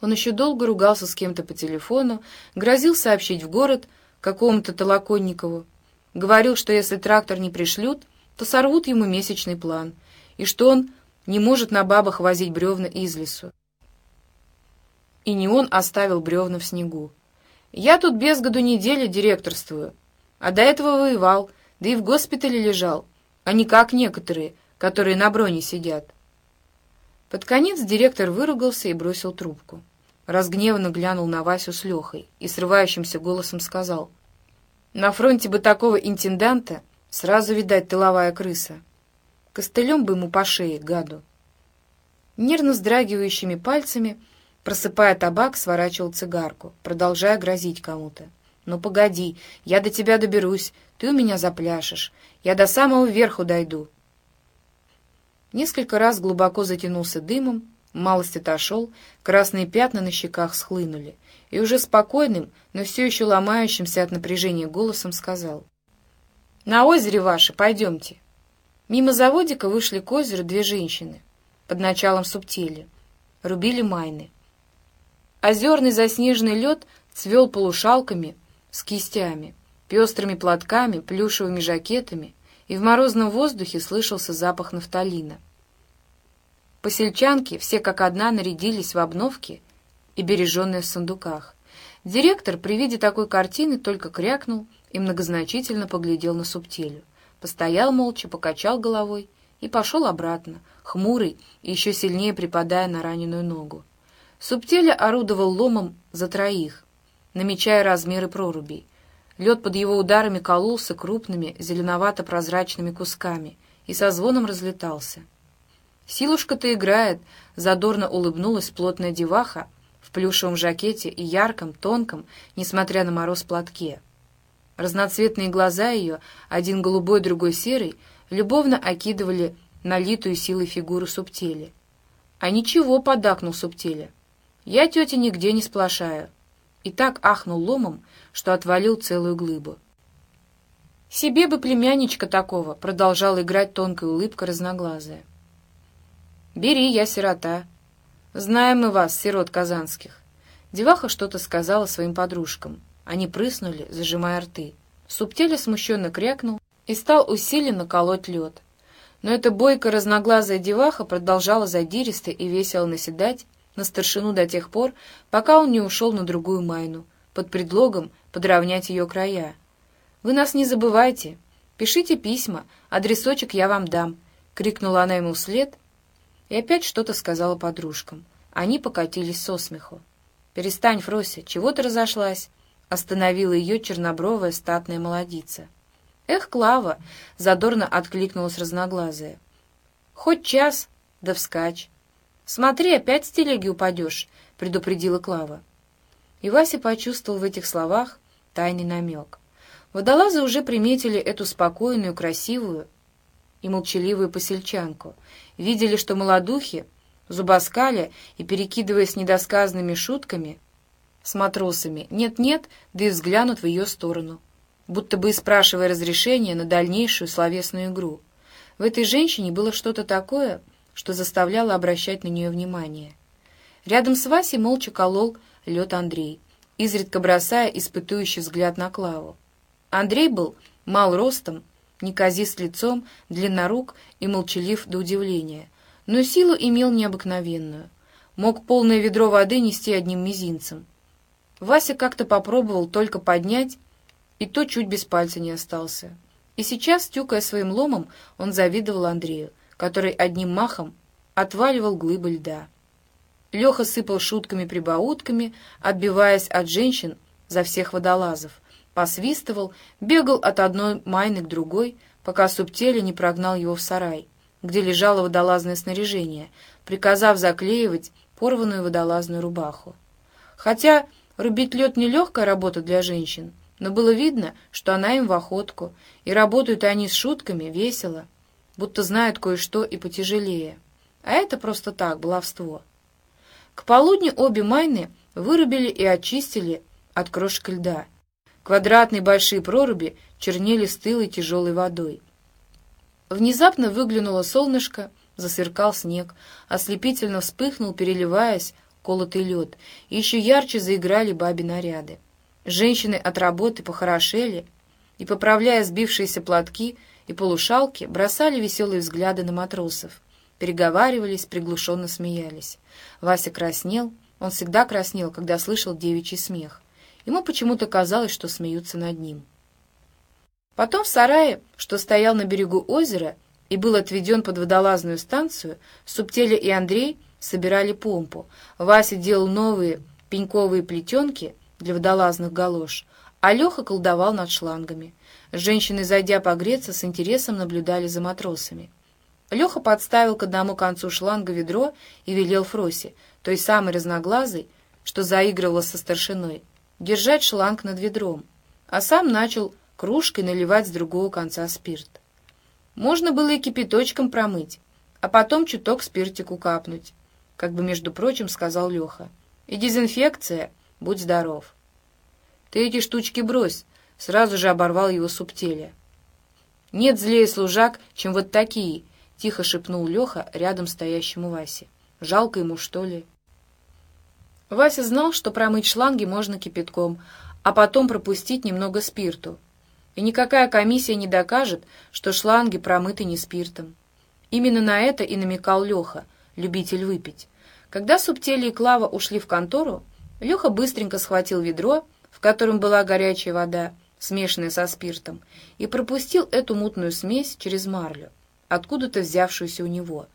Он еще долго ругался с кем-то по телефону, грозил сообщить в город какому-то Толоконникову, говорил, что если трактор не пришлют, то сорвут ему месячный план, и что он не может на бабах возить бревна из лесу. И не он оставил бревна в снегу. «Я тут без году недели директорствую, а до этого воевал, да и в госпитале лежал, а не как некоторые, которые на броне сидят». Под конец директор выругался и бросил трубку. Разгневанно глянул на Васю с Лехой и срывающимся голосом сказал. «На фронте бы такого интенданта сразу, видать, тыловая крыса. Костылем бы ему по шее, гаду». Нервно вздрагивающими пальцами, просыпая табак, сворачивал цигарку, продолжая грозить кому-то. «Ну погоди, я до тебя доберусь, ты у меня запляшешь, я до самого верху дойду». Несколько раз глубоко затянулся дымом, малость отошел, красные пятна на щеках схлынули, и уже спокойным, но все еще ломающимся от напряжения голосом сказал. «На озере ваше, пойдемте». Мимо заводика вышли к озеру две женщины под началом субтели. Рубили майны. Озерный заснеженный лед цвел полушалками с кистями, пестрыми платками, плюшевыми жакетами, и в морозном воздухе слышался запах нафталина. Посельчанки все как одна нарядились в обновки и береженные в сундуках. Директор при виде такой картины только крякнул и многозначительно поглядел на субтелю. Постоял молча, покачал головой и пошел обратно, хмурый и еще сильнее припадая на раненую ногу. Субтеля орудовал ломом за троих, намечая размеры прорубей. Лед под его ударами кололся крупными зеленовато-прозрачными кусками и со звоном разлетался. «Силушка-то играет!» — задорно улыбнулась плотная деваха в плюшевом жакете и ярком, тонком, несмотря на мороз, платке. Разноцветные глаза ее, один голубой, другой серый, любовно окидывали налитую силой фигуру субтели. «А ничего!» — подакнул субтеля. «Я тетя нигде не сплошаю!» И так ахнул ломом, что отвалил целую глыбу. «Себе бы племянничка такого!» — продолжала играть тонкая улыбка разноглазая. «Бери, я сирота. Знаем мы вас, сирот казанских». Деваха что-то сказала своим подружкам. Они прыснули, зажимая рты. Субтеля смущенно крякнул и стал усиленно колоть лед. Но эта бойкая разноглазая деваха продолжала задиристо и весело наседать на старшину до тех пор, пока он не ушел на другую майну, под предлогом подровнять ее края. «Вы нас не забывайте. Пишите письма, адресочек я вам дам», — крикнула она ему вслед, и опять что-то сказала подружкам. Они покатились со смеху. «Перестань, Фрося, чего ты разошлась?» — остановила ее чернобровая статная молодица. «Эх, Клава!» — задорно откликнулась разноглазая. «Хоть час, да вскачь!» «Смотри, опять с телеги упадешь», — предупредила Клава. И Вася почувствовал в этих словах тайный намек. Водолазы уже приметили эту спокойную, красивую и молчаливую посельчанку, видели, что молодухи, зубоскаля и перекидываясь недосказанными шутками с матросами, нет-нет, да и взглянут в ее сторону, будто бы спрашивая разрешения на дальнейшую словесную игру. В этой женщине было что-то такое, что заставляло обращать на нее внимание. Рядом с Васей молча колол лед Андрей, изредка бросая испытующий взгляд на Клаву. Андрей был мал ростом, неказист лицом, длиннорук и молчалив до удивления, но силу имел необыкновенную. Мог полное ведро воды нести одним мизинцем. Вася как-то попробовал только поднять, и то чуть без пальца не остался. И сейчас, тюкая своим ломом, он завидовал Андрею который одним махом отваливал глыбы льда. Леха сыпал шутками-прибаутками, отбиваясь от женщин за всех водолазов, посвистывал, бегал от одной майны к другой, пока субтели не прогнал его в сарай, где лежало водолазное снаряжение, приказав заклеивать порванную водолазную рубаху. Хотя рубить лед — нелегкая работа для женщин, но было видно, что она им в охотку, и работают они с шутками весело — будто знают кое-что и потяжелее. А это просто так, баловство. К полудню обе майны вырубили и очистили от крошек льда. Квадратные большие проруби чернели стылой тяжелой водой. Внезапно выглянуло солнышко, засверкал снег, ослепительно вспыхнул, переливаясь колотый лед, и еще ярче заиграли бабе наряды. Женщины от работы похорошели и, поправляя сбившиеся платки и полушалки, бросали веселые взгляды на матросов, переговаривались, приглушенно смеялись. Вася краснел, он всегда краснел, когда слышал девичий смех. Ему почему-то казалось, что смеются над ним. Потом в сарае, что стоял на берегу озера и был отведен под водолазную станцию, Субтеля и Андрей собирали помпу. Вася делал новые пеньковые плетенки для водолазных галош, а Леха колдовал над шлангами. Женщины, зайдя погреться, с интересом наблюдали за матросами. Леха подставил к одному концу шланга ведро и велел Фросе, той самой разноглазой, что заигрывала со старшиной, держать шланг над ведром, а сам начал кружкой наливать с другого конца спирт. Можно было и кипяточком промыть, а потом чуток спиртику капнуть, как бы, между прочим, сказал Леха. И дезинфекция, будь здоров. Ты эти штучки брось, сразу же оборвал его субтелия. Нет злее служак, чем вот такие, тихо шепнул Леха рядом стоящему Васе. Жалко ему, что ли? Вася знал, что промыть шланги можно кипятком, а потом пропустить немного спирту, и никакая комиссия не докажет, что шланги промыты не спиртом. Именно на это и намекал Леха, любитель выпить. Когда Субтели и Клава ушли в контору, Леха быстренько схватил ведро, в котором была горячая вода, смешанная со спиртом, и пропустил эту мутную смесь через марлю, откуда-то взявшуюся у него.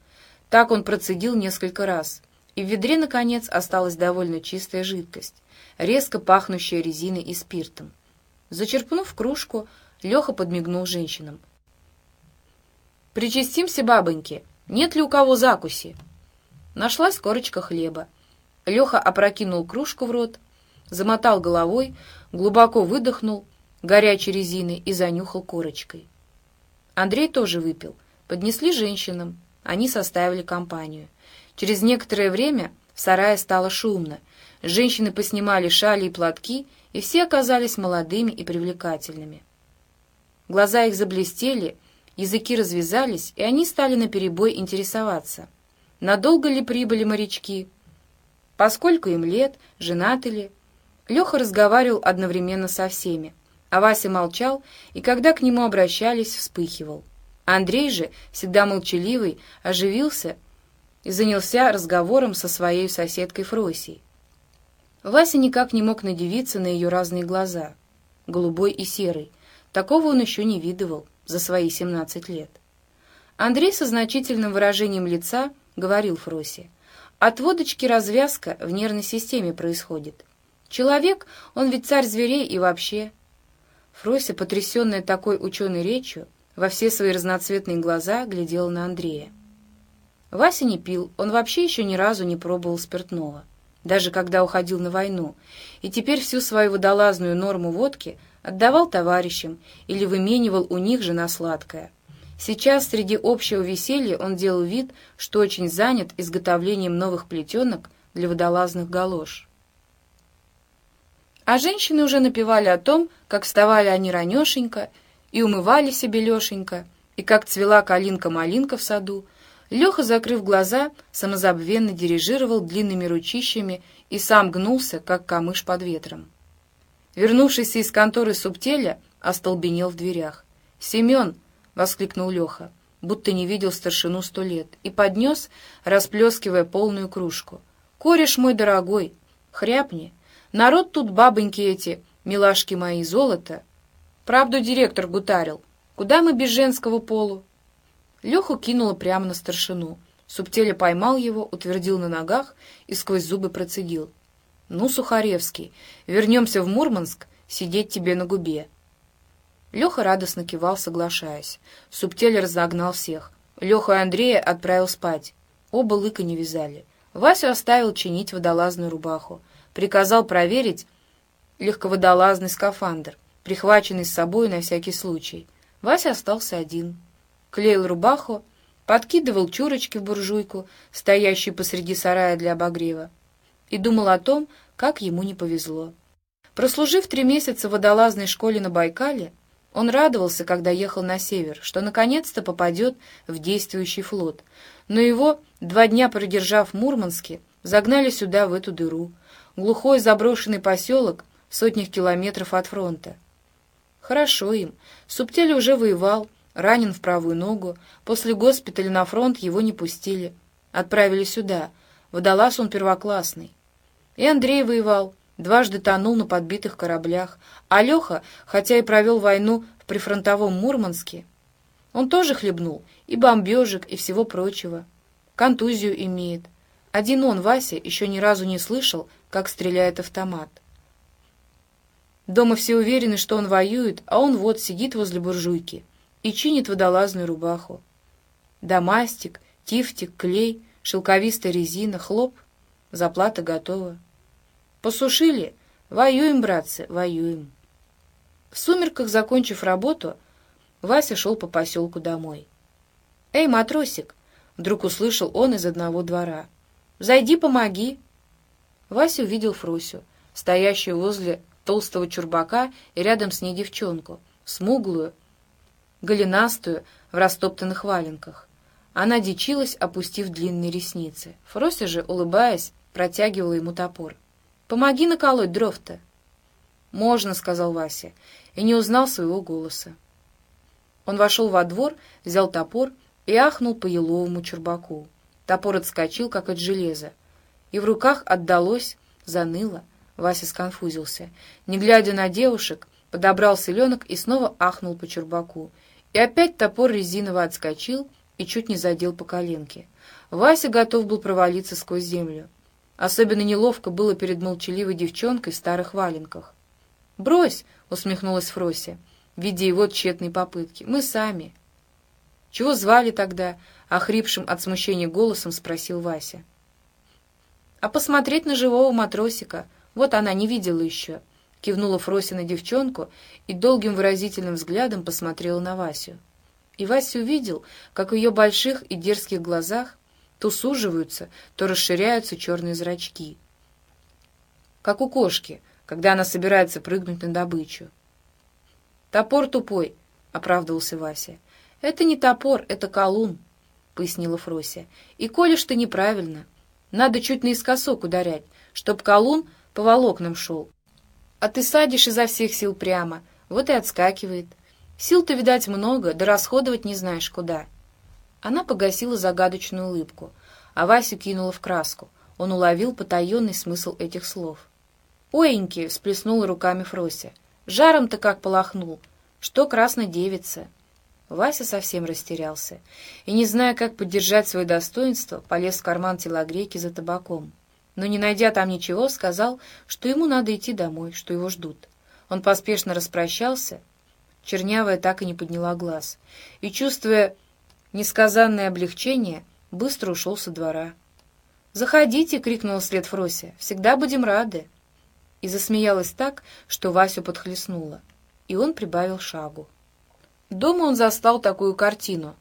Так он процедил несколько раз, и в ведре, наконец, осталась довольно чистая жидкость, резко пахнущая резиной и спиртом. Зачерпнув кружку, Леха подмигнул женщинам. «Причастимся, бабоньки! Нет ли у кого закуси?» Нашлась корочка хлеба. Леха опрокинул кружку в рот, замотал головой, глубоко выдохнул горячей резиной и занюхал корочкой. Андрей тоже выпил. Поднесли женщинам. Они составили компанию. Через некоторое время в сарае стало шумно. Женщины поснимали шали и платки и все оказались молодыми и привлекательными. Глаза их заблестели, языки развязались, и они стали наперебой интересоваться, надолго ли прибыли морячки, поскольку им лет, женаты ли. Леха разговаривал одновременно со всеми, а Вася молчал, и когда к нему обращались, вспыхивал. Андрей же, всегда молчаливый, оживился и занялся разговором со своей соседкой Фросией. Вася никак не мог надевиться на ее разные глаза, голубой и серый. Такого он еще не видывал за свои семнадцать лет. Андрей со значительным выражением лица говорил Фросе. От водочки развязка в нервной системе происходит. Человек, он ведь царь зверей и вообще. Фрося, потрясенная такой ученой речью, во все свои разноцветные глаза глядела на Андрея. Вася не пил, он вообще еще ни разу не пробовал спиртного даже когда уходил на войну, и теперь всю свою водолазную норму водки отдавал товарищам или выменивал у них же на сладкое. Сейчас среди общего веселья он делал вид, что очень занят изготовлением новых плетенок для водолазных галош. А женщины уже напевали о том, как вставали они ранешенько и умывали себе лешенько, и как цвела калинка-малинка в саду, Леха, закрыв глаза, самозабвенно дирижировал длинными ручищами и сам гнулся, как камыш под ветром. Вернувшийся из конторы субтеля, остолбенел в дверях. «Семен!» — воскликнул Леха, будто не видел старшину сто лет, и поднес, расплескивая полную кружку. «Кореш мой дорогой! Хряпни! Народ тут бабоньки эти, милашки мои, золото! Правду директор гутарил. Куда мы без женского полу?» Леху кинуло прямо на старшину. Субтеля поймал его, утвердил на ногах и сквозь зубы процедил. «Ну, Сухаревский, вернемся в Мурманск, сидеть тебе на губе». Леха радостно кивал, соглашаясь. Субтель разогнал всех. Леху и Андрея отправил спать. Оба лыка не вязали. Васю оставил чинить водолазную рубаху. Приказал проверить легководолазный скафандр, прихваченный с собой на всякий случай. Вася остался один клеил рубаху, подкидывал чурочки в буржуйку, стоящую посреди сарая для обогрева, и думал о том, как ему не повезло. Прослужив три месяца в водолазной школе на Байкале, он радовался, когда ехал на север, что наконец-то попадет в действующий флот. Но его, два дня продержав в Мурманске, Загнали сюда, в эту дыру. Глухой заброшенный поселок в сотнях километров от фронта. Хорошо им. Субтель уже воевал, ранен в правую ногу. После госпиталя на фронт его не пустили. Отправили сюда. Водолаз он первоклассный. И Андрей воевал, дважды тонул на подбитых кораблях. А Леха, хотя и провел войну в прифронтовом Мурманске, он тоже хлебнул и бомбежек, и всего прочего. Контузию имеет. Один он, Вася, еще ни разу не слышал, как стреляет автомат. Дома все уверены, что он воюет, а он вот сидит возле буржуйки и чинит водолазную рубаху. Дамастик, тифтик, клей, шелковистая резина, хлоп. Заплата готова. Посушили? Воюем, братцы, воюем. В сумерках, закончив работу, Вася шел по поселку домой. «Эй, матросик!» — вдруг услышал он из одного двора. «Зайди, помоги!» Вася увидел Фрусю, стоящую возле толстого чурбака и рядом с ней девчонку, смуглую, голенастую, в растоптанных валенках. Она дичилась, опустив длинные ресницы. Фрося же, улыбаясь, протягивала ему топор. «Помоги наколоть дров-то!» «Можно», — сказал Вася, и не узнал своего голоса. Он вошел во двор, взял топор и ахнул по еловому чурбаку. Топор отскочил, как от железа, и в руках отдалось, заныло. Вася сконфузился. Не глядя на девушек, подобрал селенок и снова ахнул по чурбаку. И опять топор резиново отскочил и чуть не задел по коленке. Вася готов был провалиться сквозь землю. Особенно неловко было перед молчаливой девчонкой в старых валенках. «Брось!» — усмехнулась Фрося видя его тщетные попытки. «Мы сами». «Чего звали тогда?» — охрипшим от смущения голосом спросил Вася. «А посмотреть на живого матросика. Вот она не видела еще». Кивнула Фрося на девчонку и долгим выразительным взглядом посмотрела на Васю. И Вася увидел, как в ее больших и дерзких глазах то суживаются, то расширяются черные зрачки. Как у кошки, когда она собирается прыгнуть на добычу. «Топор тупой», — оправдывался Вася. «Это не топор, это колун», — пояснила Фрося. «И колешь ты неправильно. Надо чуть наискосок ударять, чтоб колун по волокнам шел. А ты садишь изо всех сил прямо, вот и отскакивает. Сил-то, видать, много, да расходовать не знаешь куда». Она погасила загадочную улыбку, а Васю кинула в краску. Он уловил потаенный смысл этих слов. «Оеньки!» — всплеснула руками Фрося. Жаром-то как полохнул. Что красная девица? Вася совсем растерялся и, не зная, как поддержать свое достоинство, полез в карман телогрейки за табаком. Но, не найдя там ничего, сказал, что ему надо идти домой, что его ждут. Он поспешно распрощался. Чернявая так и не подняла глаз. И, чувствуя несказанное облегчение, быстро ушел со двора. «Заходите!» — крикнул вслед Фрося. «Всегда будем рады!» и засмеялась так, что Васю подхлестнула, и он прибавил шагу. Дома он застал такую картину.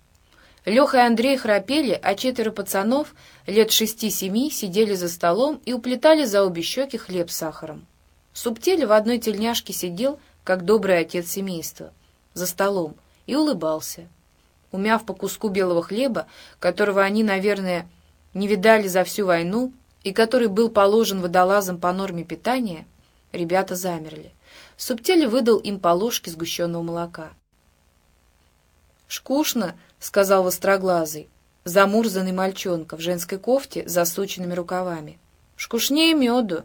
Леха и Андрей храпели, а четверо пацанов лет шести-семи сидели за столом и уплетали за обе щеки хлеб с сахаром. Субтель в одной тельняшке сидел, как добрый отец семейства, за столом, и улыбался. Умяв по куску белого хлеба, которого они, наверное, не видали за всю войну, и который был положен водолазом по норме питания, Ребята замерли. Субтель выдал им по ложке сгущенного молока. «Шкушно», — сказал востроглазый, замурзанный мальчонка в женской кофте с засученными рукавами. «Шкушнее меду».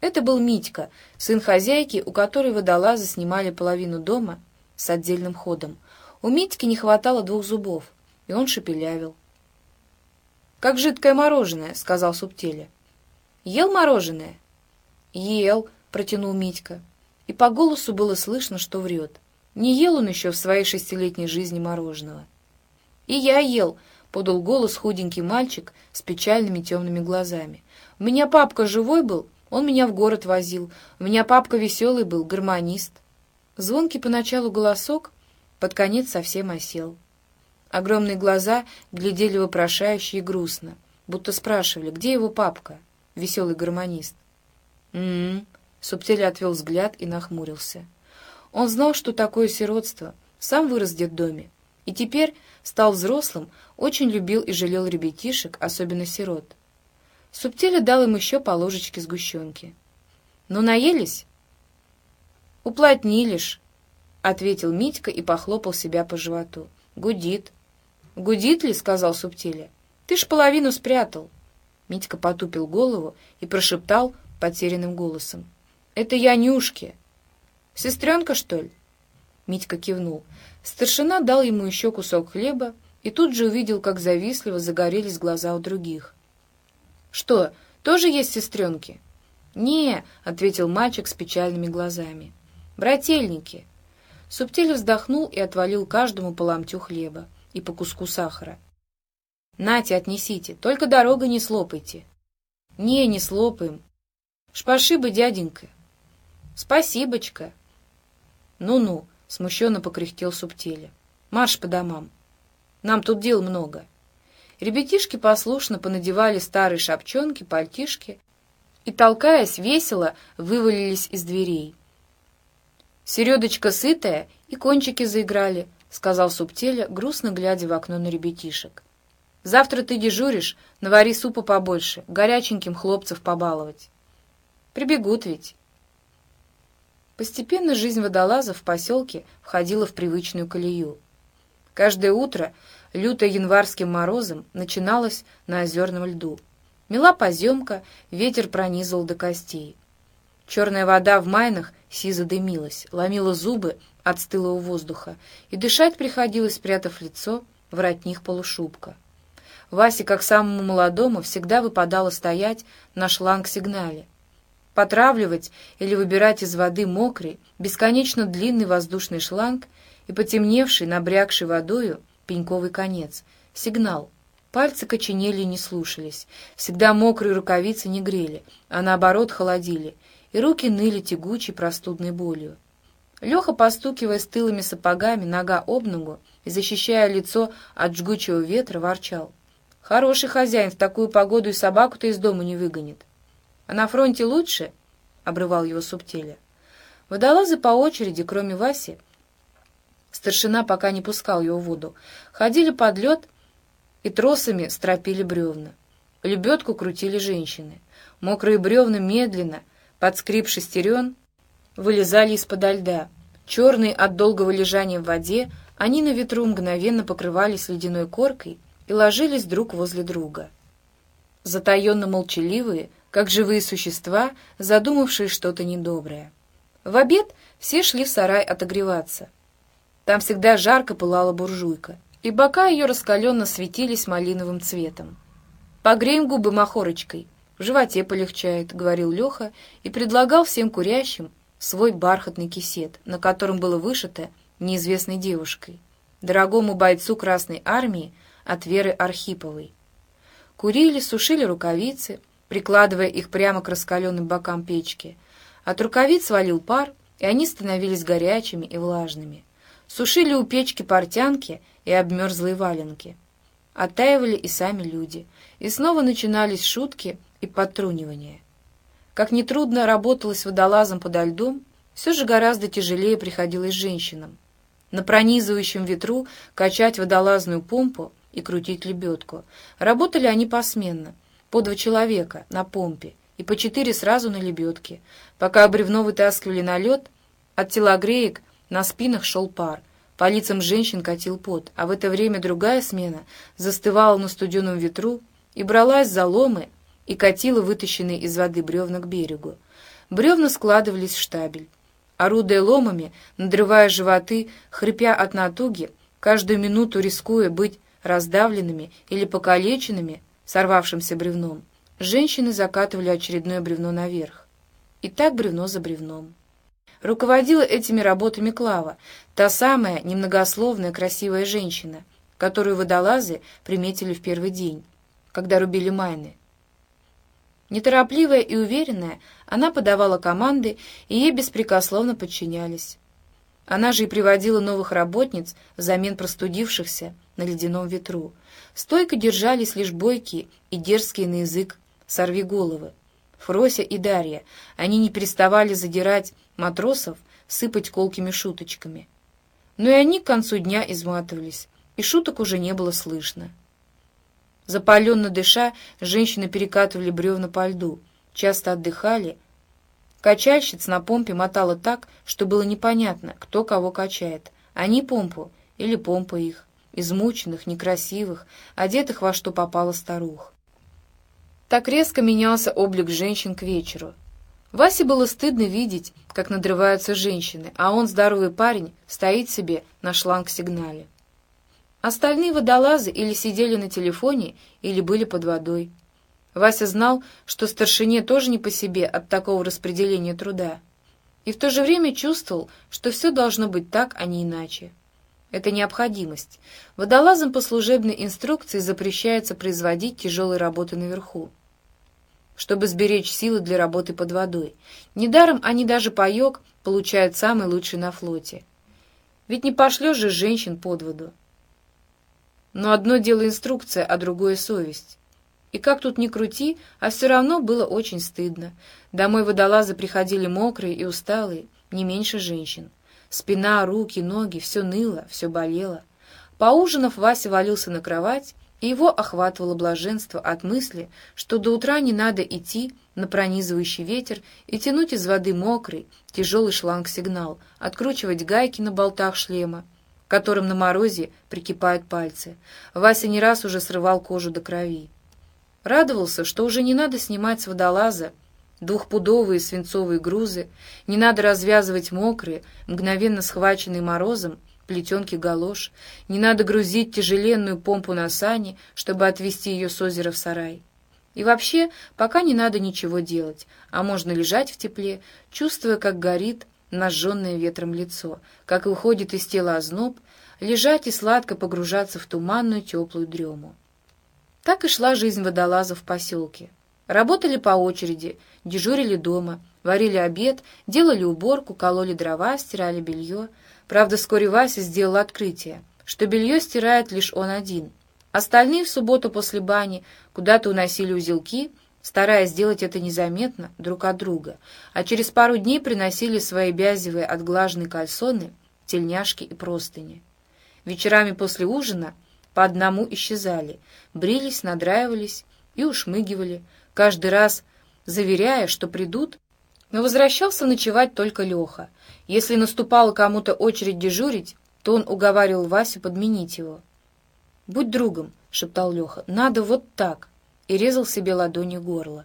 Это был Митька, сын хозяйки, у которой водолазы снимали половину дома с отдельным ходом. У Митьки не хватало двух зубов, и он шепелявил. «Как жидкое мороженое», — сказал Субтеля. «Ел мороженое?» «Ел», протянул Митька. И по голосу было слышно, что врет. Не ел он еще в своей шестилетней жизни мороженого. «И я ел», — подал голос худенький мальчик с печальными темными глазами. «У меня папка живой был, он меня в город возил. У меня папка веселый был, гармонист». Звонкий поначалу голосок под конец совсем осел. Огромные глаза глядели вопрошающе и грустно, будто спрашивали, где его папка, веселый гармонист. «М-м-м», Субтель отвел взгляд и нахмурился. Он знал, что такое сиротство, сам вырос в детдоме, и теперь стал взрослым, очень любил и жалел ребятишек, особенно сирот. Субтиля дал им еще по ложечке сгущенки. «Ну, наелись?» «Уплотнилишь», — ответил Митька и похлопал себя по животу. «Гудит». «Гудит ли?» — сказал Субтиля. «Ты ж половину спрятал». Митька потупил голову и прошептал потерянным голосом. «Это я Нюшке». «Сестренка, что ли?» Митька кивнул. Старшина дал ему еще кусок хлеба и тут же увидел, как завистливо загорелись глаза у других. «Что, тоже есть сестренки?» «Не», — ответил мальчик с печальными глазами. «Брательники». Субтиль вздохнул и отвалил каждому по ломтю хлеба и по куску сахара. «Нате, отнесите, только дорога не слопайте». «Не, не слопаем». «Шпашибо, дяденька». «Спасибочка». «Ну-ну», — смущенно покряхтел Субтиля. «Марш по домам. Нам тут дел много». Ребятишки послушно понадевали старые шапчонки, пальтишки и, толкаясь весело, вывалились из дверей. «Середочка сытая, и кончики заиграли», — сказал Субтеля, грустно глядя в окно на ребятишек. «Завтра ты дежуришь, навари супа побольше, горяченьким хлопцев побаловать. Прибегут ведь». Постепенно жизнь водолаза в поселке входила в привычную колею. Каждое утро, лютое январским морозом, начиналось на озерном льду. Мела поземка, ветер пронизывал до костей. Черная вода в майнах сизо дымилась, ломила зубы от стылого воздуха, и дышать приходилось, спрятав лицо, воротник полушубка. Васе, как самому молодому, всегда выпадало стоять на шланг-сигнале, потравливать или выбирать из воды мокрый, бесконечно длинный воздушный шланг и потемневший, набрякший водою пеньковый конец. Сигнал. Пальцы коченели и не слушались. Всегда мокрые рукавицы не грели, а наоборот холодили, и руки ныли тягучей простудной болью. Леха, постукивая стылыми сапогами нога об ногу и защищая лицо от жгучего ветра, ворчал. «Хороший хозяин, в такую погоду и собаку-то из дома не выгонит». «А на фронте лучше?» — обрывал его субтиля. Водолазы по очереди, кроме Васи, старшина пока не пускал его в воду, ходили под лед и тросами стропили бревна. Лебедку крутили женщины. Мокрые бревна медленно, под скрип шестерен, вылезали из-подо льда. Черные от долгого лежания в воде, они на ветру мгновенно покрывались ледяной коркой и ложились друг возле друга. Затаенно молчаливые, как живые существа, задумавшие что-то недоброе. В обед все шли в сарай отогреваться. Там всегда жарко пылала буржуйка, и бока ее раскаленно светились малиновым цветом. «Погреем губы махорочкой, в животе полегчает», — говорил Леха и предлагал всем курящим свой бархатный кисет, на котором было вышито неизвестной девушкой, дорогому бойцу Красной Армии от Веры Архиповой. Курили, сушили рукавицы — прикладывая их прямо к раскаленным бокам печки. От рукавиц валил пар, и они становились горячими и влажными. Сушили у печки портянки и обмерзлые валенки. Оттаивали и сами люди. И снова начинались шутки и подтрунивания. Как нетрудно работалось водолазом подо льдом, все же гораздо тяжелее приходилось женщинам. На пронизывающем ветру качать водолазную помпу и крутить лебедку. Работали они посменно — по два человека на помпе и по четыре сразу на лебедке. Пока бревно вытаскивали на лед, от телогреек на спинах шел пар, по лицам женщин катил пот, а в это время другая смена застывала на студеном ветру и бралась за ломы и катила вытащенные из воды бревна к берегу. Бревна складывались в штабель. Орудуя ломами, надрывая животы, хрипя от натуги, каждую минуту рискуя быть раздавленными или покалеченными, сорвавшимся бревном, женщины закатывали очередное бревно наверх. И так бревно за бревном. Руководила этими работами Клава, та самая немногословная красивая женщина, которую водолазы приметили в первый день, когда рубили майны. Неторопливая и уверенная, она подавала команды, и ей беспрекословно подчинялись. Она же и приводила новых работниц взамен простудившихся на ледяном ветру. Стойко держались лишь бойкие и дерзкие на язык сорви головы. Фрося и Дарья, они не переставали задирать матросов, сыпать колкими шуточками. Но и они к концу дня изматывались, и шуток уже не было слышно. Запаленно дыша, женщины перекатывали бревна по льду, часто отдыхали. Качальщиц на помпе мотала так, что было непонятно, кто кого качает. Они помпу или помпа их, измученных, некрасивых, одетых во что попало старух. Так резко менялся облик женщин к вечеру. Васе было стыдно видеть, как надрываются женщины, а он, здоровый парень, стоит себе на шланг-сигнале. Остальные водолазы или сидели на телефоне, или были под водой. Вася знал, что старшине тоже не по себе от такого распределения труда. И в то же время чувствовал, что все должно быть так, а не иначе. Это необходимость. Водолазам по служебной инструкции запрещается производить тяжелые работы наверху, чтобы сберечь силы для работы под водой. Недаром они даже паек получают самый лучший на флоте. Ведь не пошлешь же женщин под воду. Но одно дело инструкция, а другое совесть. И как тут ни крути, а все равно было очень стыдно. Домой водолазы приходили мокрые и усталые, не меньше женщин. Спина, руки, ноги — все ныло, все болело. Поужинав, Вася валился на кровать, и его охватывало блаженство от мысли, что до утра не надо идти на пронизывающий ветер и тянуть из воды мокрый, тяжелый шланг-сигнал, откручивать гайки на болтах шлема, которым на морозе прикипают пальцы. Вася не раз уже срывал кожу до крови. Радовался, что уже не надо снимать с водолаза двухпудовые свинцовые грузы, не надо развязывать мокрые, мгновенно схваченные морозом, плетенки галош, не надо грузить тяжеленную помпу на сани, чтобы отвезти ее с озера в сарай. И вообще, пока не надо ничего делать, а можно лежать в тепле, чувствуя, как горит нажженное ветром лицо, как выходит из тела озноб, лежать и сладко погружаться в туманную теплую дрему. Так и шла жизнь водолазов в поселке. Работали по очереди, дежурили дома, варили обед, делали уборку, кололи дрова, стирали белье. Правда, вскоре Вася сделал открытие, что белье стирает лишь он один. Остальные в субботу после бани куда-то уносили узелки, стараясь сделать это незаметно друг от друга, а через пару дней приносили свои бязевые отглаженные кальсоны, тельняшки и простыни. Вечерами после ужина по одному исчезали, брились, надраивались и ушмыгивали, каждый раз заверяя, что придут, но возвращался ночевать только Леха. Если наступала кому-то очередь дежурить, то он уговаривал Васю подменить его. «Будь другом», — шептал Леха, — «надо вот так», и резал себе ладони горло.